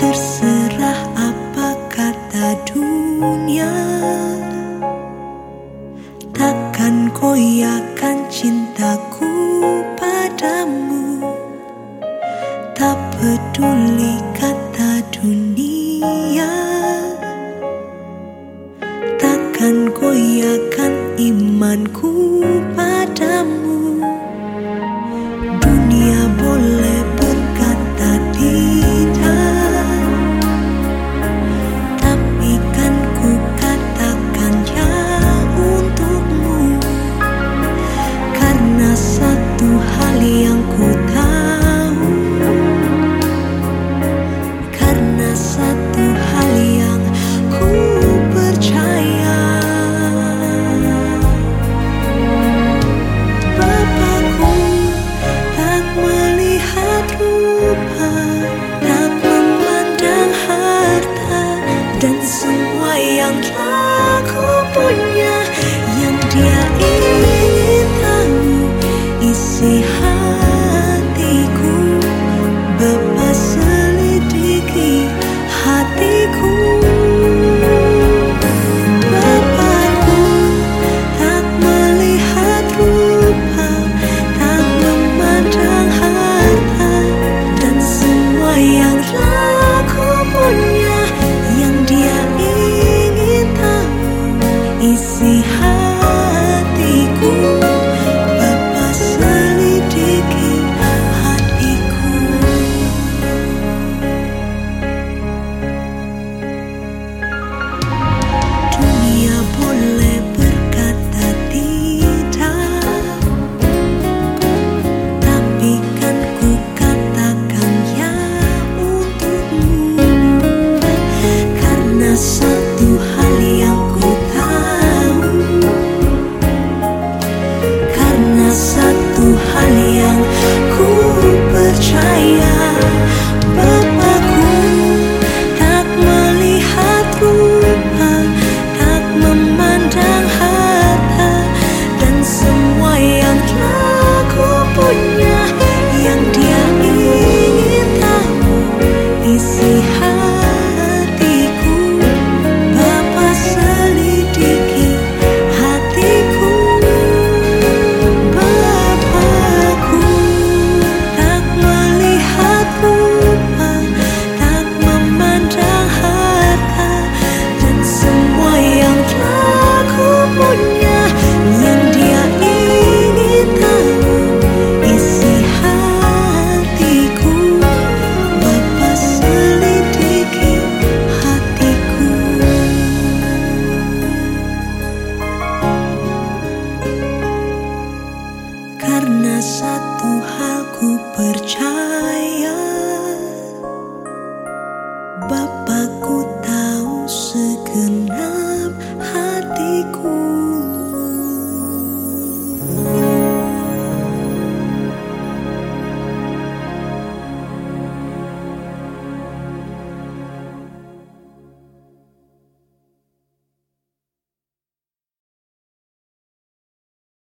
Terserah apa kata dunia. Takkan koyakan cintaku padamu. Tak peduli kata dunia. Takkan koyakan imanku padamu. karena satu hal ku percaya.